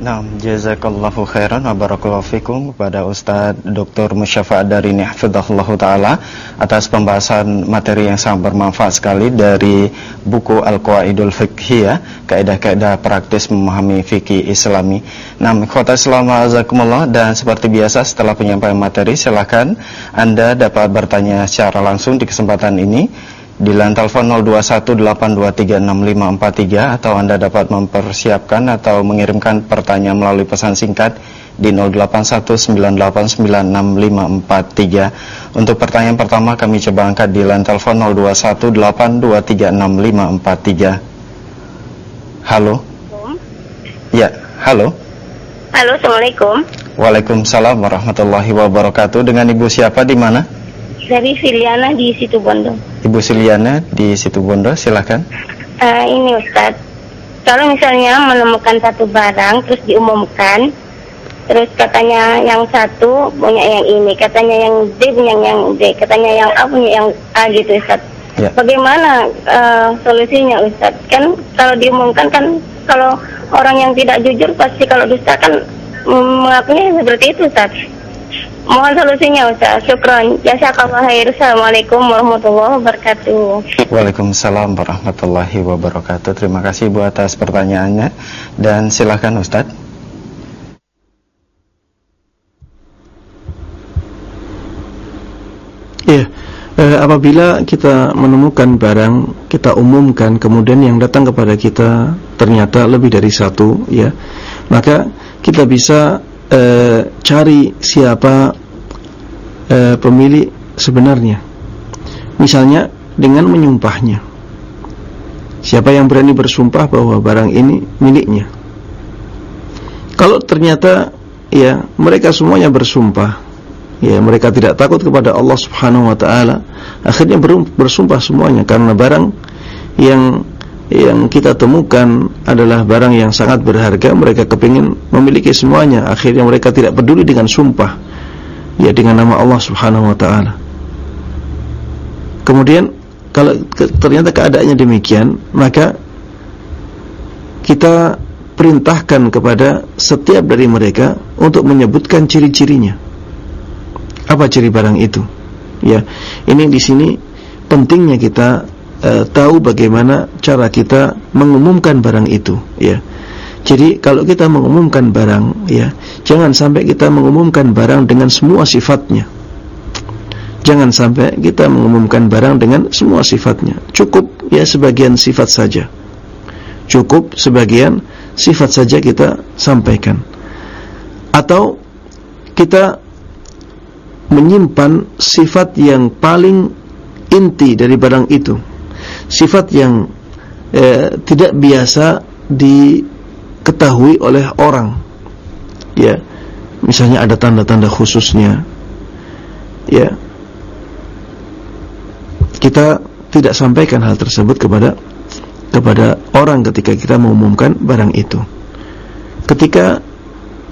Nah, jazakallahu khairan wa barakallahu fikum kepada Ustaz Dr. Musyafa dari Hafizahullah Ta'ala atas pembahasan materi yang sangat bermanfaat sekali dari buku Al-Qawaidul Fiqhiyah, kaidah-kaidah praktis memahami fikih Islami. Nah, ikhwata selama azakumullah dan seperti biasa setelah penyampaian materi silakan Anda dapat bertanya secara langsung di kesempatan ini di line telepon 0218236543 atau Anda dapat mempersiapkan atau mengirimkan pertanyaan melalui pesan singkat di 0819896543. Untuk pertanyaan pertama kami coba angkat di line telepon 0218236543. Halo. Ya, halo.
Halo, Assalamualaikum.
Waalaikumsalam warahmatullahi wabarakatuh. Dengan Ibu siapa di mana?
Dari Filiana di Situ Bondo.
Ibu Siliana di Situ Bondo, silakan.
Uh, ini Ustadz, kalau misalnya menemukan satu barang terus diumumkan, terus katanya yang satu punya yang ini, katanya yang D punya yang D, katanya yang A punya yang A gitu Ustadz. Ya. Bagaimana uh, solusinya Ustadz? Kan kalau diumumkan kan kalau orang yang tidak jujur pasti kalau dusta kan mengakunya seperti itu Ustaz. Mohon solusinya Ustaz. Syukron. Jazakallah khair. Assalamualaikum warahmatullahi wabarakatuh.
Waalaikumsalam warahmatullahi wabarakatuh. Terima kasih Bu atas pertanyaannya dan silakan Ustaz.
Iya. Eh, apabila kita menemukan barang, kita umumkan, kemudian yang datang kepada kita ternyata lebih dari satu, ya, maka kita bisa eh, cari siapa eh, pemilik sebenarnya. Misalnya dengan menyumpahnya. Siapa yang berani bersumpah bahwa barang ini miliknya? Kalau ternyata ya mereka semuanya bersumpah ya mereka tidak takut kepada Allah Subhanahu wa taala akhirnya bersumpah semuanya karena barang yang yang kita temukan adalah barang yang sangat berharga mereka kepingin memiliki semuanya. Akhirnya mereka tidak peduli dengan sumpah. Ya dengan nama Allah Subhanahu wa taala. Kemudian kalau ternyata keadaannya demikian maka kita perintahkan kepada setiap dari mereka untuk menyebutkan ciri-cirinya. Apa ciri barang itu? Ya, ini di sini pentingnya kita uh, tahu bagaimana cara kita mengumumkan barang itu. Ya, jadi kalau kita mengumumkan barang, ya, jangan sampai kita mengumumkan barang dengan semua sifatnya. Jangan sampai kita mengumumkan barang dengan semua sifatnya. Cukup ya sebagian sifat saja. Cukup sebagian sifat saja kita sampaikan. Atau kita menyimpan sifat yang paling inti dari barang itu sifat yang eh, tidak biasa diketahui oleh orang. Ya misalnya ada tanda-tanda khususnya. Ya kita tidak sampaikan hal tersebut kepada kepada orang ketika kita mengumumkan barang itu. Ketika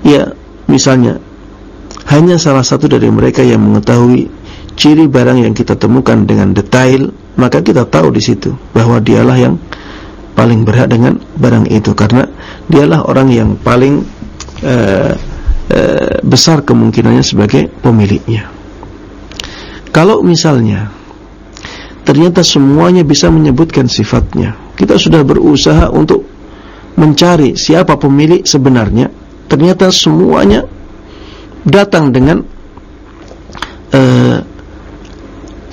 ya misalnya hanya salah satu dari mereka yang mengetahui ciri barang yang kita temukan dengan detail, maka kita tahu di situ bahwa dialah yang paling berhak dengan barang itu karena dialah orang yang paling uh, uh, besar kemungkinannya sebagai pemiliknya. Kalau misalnya ternyata semuanya bisa menyebutkan sifatnya, kita sudah berusaha untuk mencari siapa pemilik sebenarnya, ternyata semuanya datang dengan uh,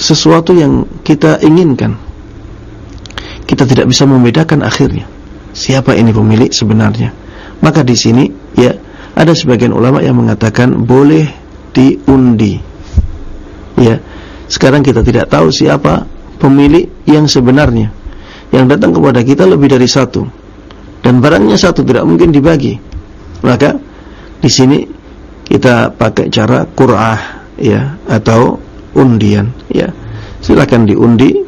sesuatu yang kita inginkan. Kita tidak bisa membedakan akhirnya. Siapa ini pemilik sebenarnya? Maka di sini ya ada sebagian ulama yang mengatakan boleh diundi. Ya sekarang kita tidak tahu siapa pemilik yang sebenarnya. Yang datang kepada kita lebih dari satu. Dan barangnya satu tidak mungkin dibagi. Maka di sini kita pakai cara qur'ah ya atau undian. Ya silakan diundi.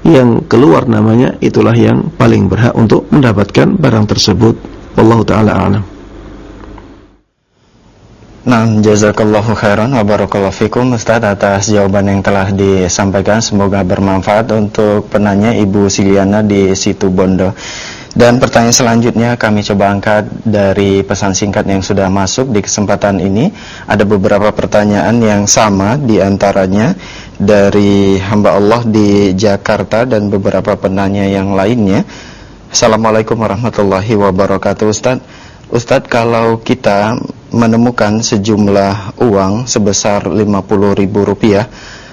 Yang keluar namanya itulah yang paling berhak untuk mendapatkan barang tersebut. Wallahu taala alam.
Nah, jazakallahu khairan wa barakallahu fikum Ustaz atas jawaban yang telah disampaikan. Semoga bermanfaat untuk penanya Ibu Siliana di situ Bondo. Dan pertanyaan selanjutnya kami coba angkat dari pesan singkat yang sudah masuk di kesempatan ini. Ada beberapa pertanyaan yang sama di antaranya dari hamba Allah di Jakarta dan beberapa penanya yang lainnya. Assalamualaikum warahmatullahi wabarakatuh Ustaz. Ustaz kalau kita menemukan sejumlah uang sebesar Rp50.000,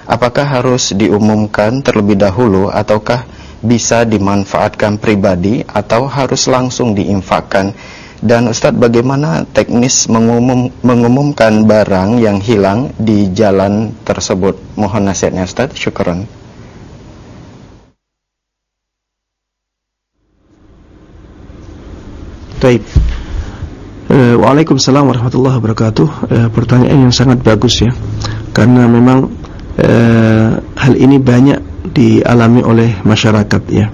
apakah harus diumumkan terlebih dahulu ataukah bisa dimanfaatkan pribadi atau harus langsung diinfakkan Dan Ustadz bagaimana teknis mengumum, mengumumkan barang yang hilang di jalan tersebut? Mohon nasihatnya Ustadz, syukuran.
Baik. Uh, Waalaikumsalam warahmatullahi wabarakatuh. Uh, pertanyaan yang sangat bagus ya. Karena memang uh, hal ini banyak dialami oleh masyarakat ya.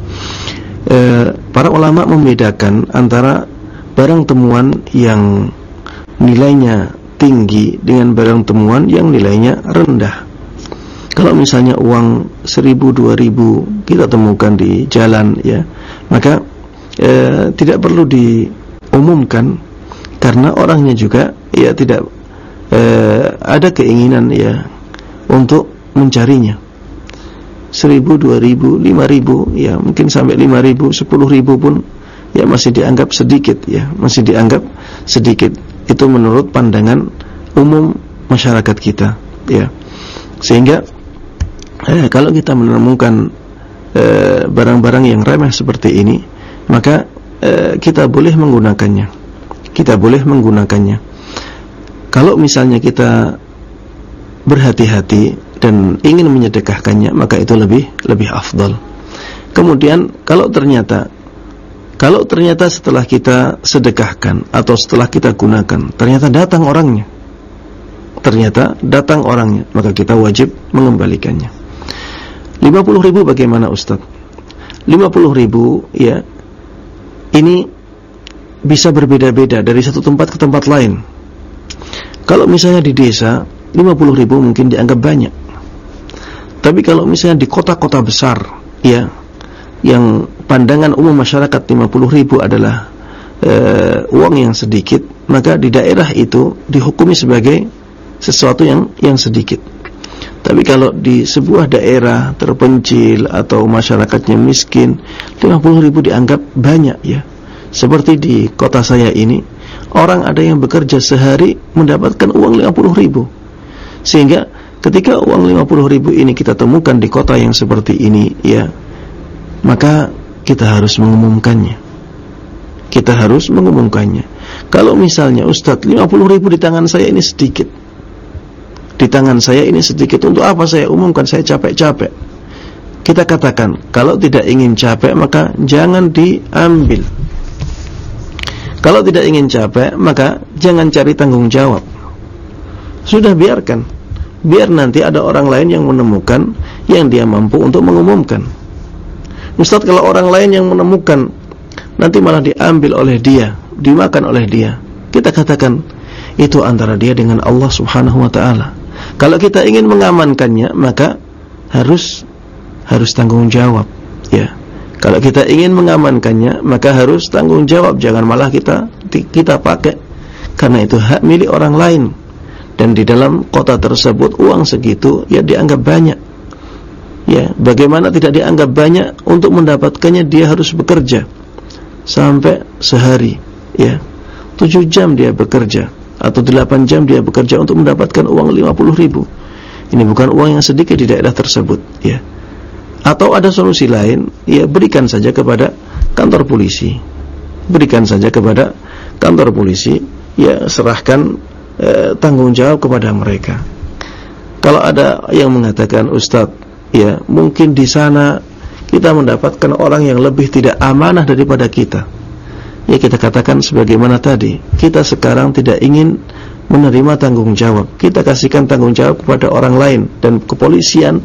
Uh, para ulama membedakan antara barang temuan yang nilainya tinggi dengan barang temuan yang nilainya rendah. Kalau misalnya uang seribu dua ribu kita temukan di jalan ya, maka e, tidak perlu diumumkan karena orangnya juga ya tidak e, ada keinginan ya untuk mencarinya. Seribu, dua ribu, lima ribu, ya mungkin sampai lima ribu, sepuluh ribu pun ya masih dianggap sedikit ya, masih dianggap sedikit. Itu menurut pandangan umum masyarakat kita ya. Sehingga eh, kalau kita menemukan eh, barang-barang eh, yang remeh seperti ini, maka eh, kita boleh menggunakannya. Kita boleh menggunakannya. Kalau misalnya kita berhati-hati dan ingin menyedekahkannya, maka itu lebih lebih afdal. Kemudian kalau ternyata kalau ternyata setelah kita sedekahkan atau setelah kita gunakan, ternyata datang orangnya. Ternyata datang orangnya, maka kita wajib mengembalikannya. 50 ribu bagaimana Ustaz? 50 ribu ya, ini bisa berbeda-beda dari satu tempat ke tempat lain. Kalau misalnya di desa, 50 ribu mungkin dianggap banyak. Tapi kalau misalnya di kota-kota besar, ya, yang pandangan umum masyarakat 50 ribu adalah uh, uang yang sedikit, maka di daerah itu dihukumi sebagai sesuatu yang yang sedikit. Tapi kalau di sebuah daerah terpencil atau masyarakatnya miskin, 50 ribu dianggap banyak ya. Seperti di kota saya ini, orang ada yang bekerja sehari mendapatkan uang 50 ribu. Sehingga ketika uang 50 ribu ini kita temukan di kota yang seperti ini, ya maka kita harus mengumumkannya. Kita harus mengumumkannya. Kalau misalnya Ustadz 50 ribu di tangan saya ini sedikit. Di tangan saya ini sedikit. Untuk apa saya umumkan? Saya capek-capek. Kita katakan, kalau tidak ingin capek maka jangan diambil. Kalau tidak ingin capek maka jangan cari tanggung jawab. Sudah biarkan. Biar nanti ada orang lain yang menemukan yang dia mampu untuk mengumumkan. Ustaz kalau orang lain yang menemukan nanti malah diambil oleh dia, dimakan oleh dia. Kita katakan itu antara dia dengan Allah Subhanahu wa taala. Kalau kita ingin mengamankannya, maka harus harus tanggung jawab, ya. Kalau kita ingin mengamankannya, maka harus tanggung jawab, jangan malah kita kita pakai karena itu hak milik orang lain. Dan di dalam kota tersebut uang segitu ya dianggap banyak. Ya bagaimana tidak dianggap banyak untuk mendapatkannya dia harus bekerja sampai sehari ya. 7 jam dia bekerja atau 8 jam dia bekerja untuk mendapatkan uang 50 ribu. Ini bukan uang yang sedikit di daerah tersebut ya. Atau ada solusi lain ya berikan saja kepada kantor polisi. Berikan saja kepada kantor polisi ya serahkan eh, tanggung jawab kepada mereka kalau ada yang mengatakan Ustadz ya mungkin di sana kita mendapatkan orang yang lebih tidak amanah daripada kita. Ya kita katakan sebagaimana tadi, kita sekarang tidak ingin menerima tanggung jawab. Kita kasihkan tanggung jawab kepada orang lain dan kepolisian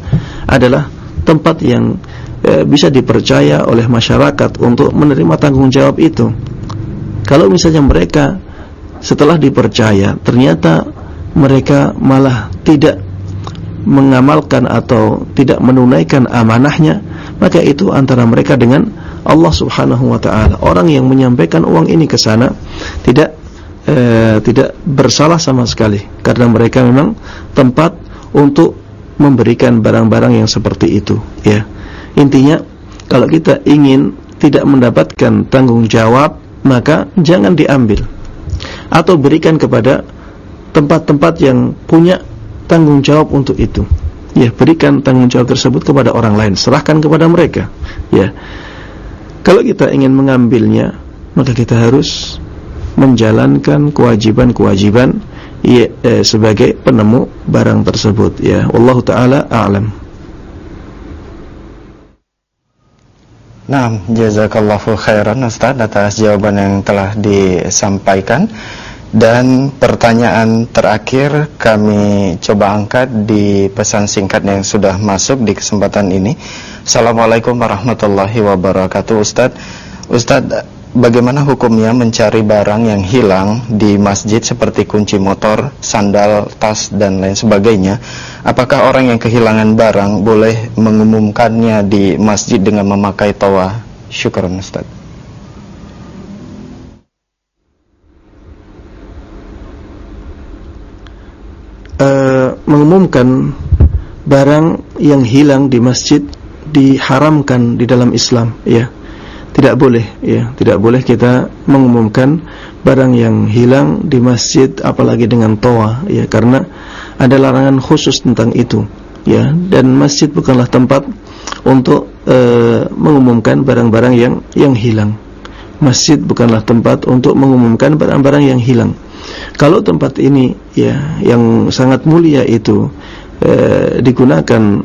adalah tempat yang e, bisa dipercaya oleh masyarakat untuk menerima tanggung jawab itu. Kalau misalnya mereka setelah dipercaya ternyata mereka malah tidak mengamalkan atau tidak menunaikan amanahnya maka itu antara mereka dengan Allah Subhanahu wa taala. Orang yang menyampaikan uang ini ke sana tidak eh, tidak bersalah sama sekali karena mereka memang tempat untuk memberikan barang-barang yang seperti itu ya. Intinya kalau kita ingin tidak mendapatkan tanggung jawab maka jangan diambil atau berikan kepada tempat-tempat yang punya tanggung jawab untuk itu. Ya, berikan tanggung jawab tersebut kepada orang lain, serahkan kepada mereka. Ya. Kalau kita ingin mengambilnya, maka kita harus menjalankan kewajiban-kewajiban ya, eh, sebagai penemu barang tersebut ya wallahu taala a'lam
Nah, jazakallahu khairan Ustaz atas jawaban yang telah disampaikan. Dan pertanyaan terakhir kami coba angkat di pesan singkat yang sudah masuk di kesempatan ini. Assalamualaikum warahmatullahi wabarakatuh Ustaz. Ustaz, bagaimana hukumnya mencari barang yang hilang di masjid seperti kunci motor, sandal, tas, dan lain sebagainya? Apakah orang yang kehilangan barang boleh mengumumkannya di masjid dengan memakai toa? Syukur Ustaz.
uh, mengumumkan barang yang hilang di masjid diharamkan di dalam Islam ya tidak boleh ya. Tidak boleh kita mengumumkan barang yang hilang di masjid apalagi dengan toa ya. Karena ada larangan khusus tentang itu ya. Dan masjid bukanlah tempat untuk uh, mengumumkan barang-barang yang yang hilang. Masjid bukanlah tempat untuk mengumumkan barang-barang yang hilang. Kalau tempat ini ya yang sangat mulia itu eh, digunakan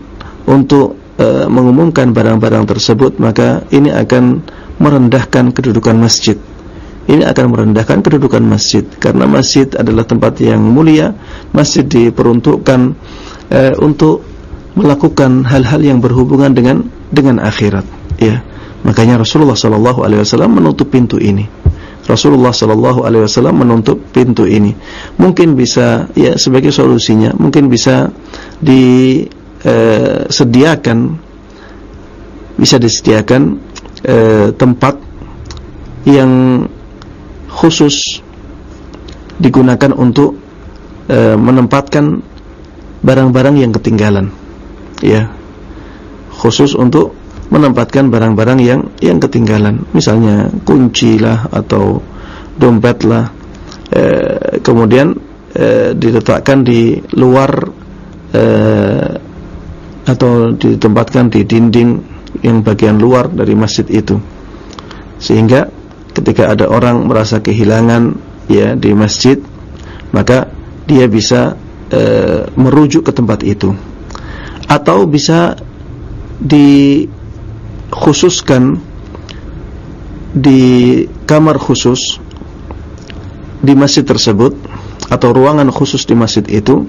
untuk eh, mengumumkan barang-barang tersebut, maka ini akan merendahkan kedudukan masjid. Ini akan merendahkan kedudukan masjid karena masjid adalah tempat yang mulia. Masjid diperuntukkan eh, untuk melakukan hal-hal yang berhubungan dengan dengan akhirat, ya. Makanya Rasulullah sallallahu alaihi wasallam menutup pintu ini. Rasulullah Shallallahu Alaihi Wasallam menutup pintu ini. Mungkin bisa ya sebagai solusinya, mungkin bisa disediakan, eh, bisa disediakan eh, tempat yang khusus digunakan untuk eh, menempatkan barang-barang yang ketinggalan, ya. Khusus untuk menempatkan barang-barang yang yang ketinggalan. Misalnya kunci lah atau dompet lah. E, kemudian e, diletakkan di luar e, atau ditempatkan di dinding yang bagian luar dari masjid itu. Sehingga ketika ada orang merasa kehilangan ya di masjid maka dia bisa e, merujuk ke tempat itu. Atau bisa di khususkan di kamar khusus di masjid tersebut atau ruangan khusus di masjid itu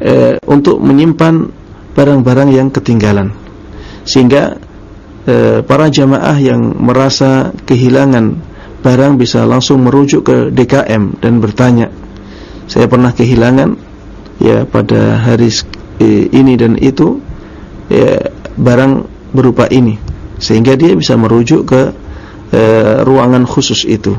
e, untuk menyimpan barang-barang yang ketinggalan. Sehingga e, para jamaah yang merasa kehilangan barang bisa langsung merujuk ke DKM dan bertanya saya pernah kehilangan ya pada hari e, ini dan itu ya, barang berupa ini. Sehingga dia bisa merujuk ke e, ruangan khusus itu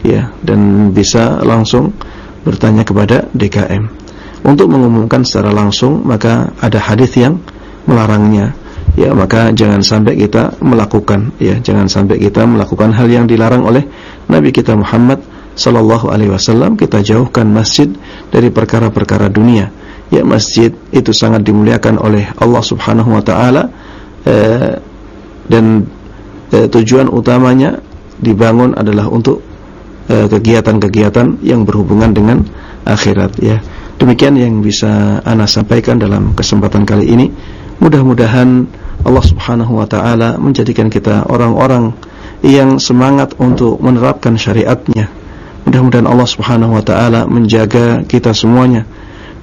ya dan bisa langsung bertanya kepada DKM untuk mengumumkan secara langsung maka ada hadis yang melarangnya. Ya maka jangan sampai kita melakukan ya jangan sampai kita melakukan hal yang dilarang oleh Nabi kita Muhammad sallallahu alaihi wasallam. Kita jauhkan masjid dari perkara-perkara dunia. Ya masjid itu sangat dimuliakan oleh Allah Subhanahu wa taala eh, dan eh, tujuan utamanya dibangun adalah untuk eh, kegiatan-kegiatan yang berhubungan dengan akhirat ya. Demikian yang bisa ana sampaikan dalam kesempatan kali ini. Mudah-mudahan Allah Subhanahu wa taala menjadikan kita orang-orang yang semangat untuk menerapkan syariatnya. Mudah-mudahan Allah Subhanahu wa taala menjaga kita semuanya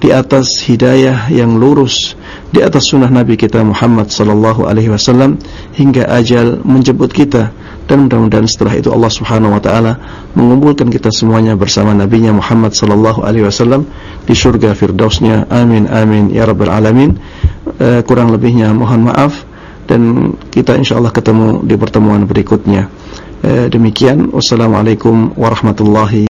di atas hidayah yang lurus di atas sunnah Nabi kita Muhammad sallallahu alaihi wasallam hingga ajal menjemput kita dan mudah-mudahan setelah itu Allah Subhanahu wa taala mengumpulkan kita semuanya bersama nabinya Muhammad sallallahu alaihi wasallam di surga firdausnya. Amin amin ya rabbal alamin. Uh, kurang lebihnya mohon maaf. Dan kita insyaallah ketemu di pertemuan berikutnya. Uh, demikian. Wassalamualaikum warahmatullahi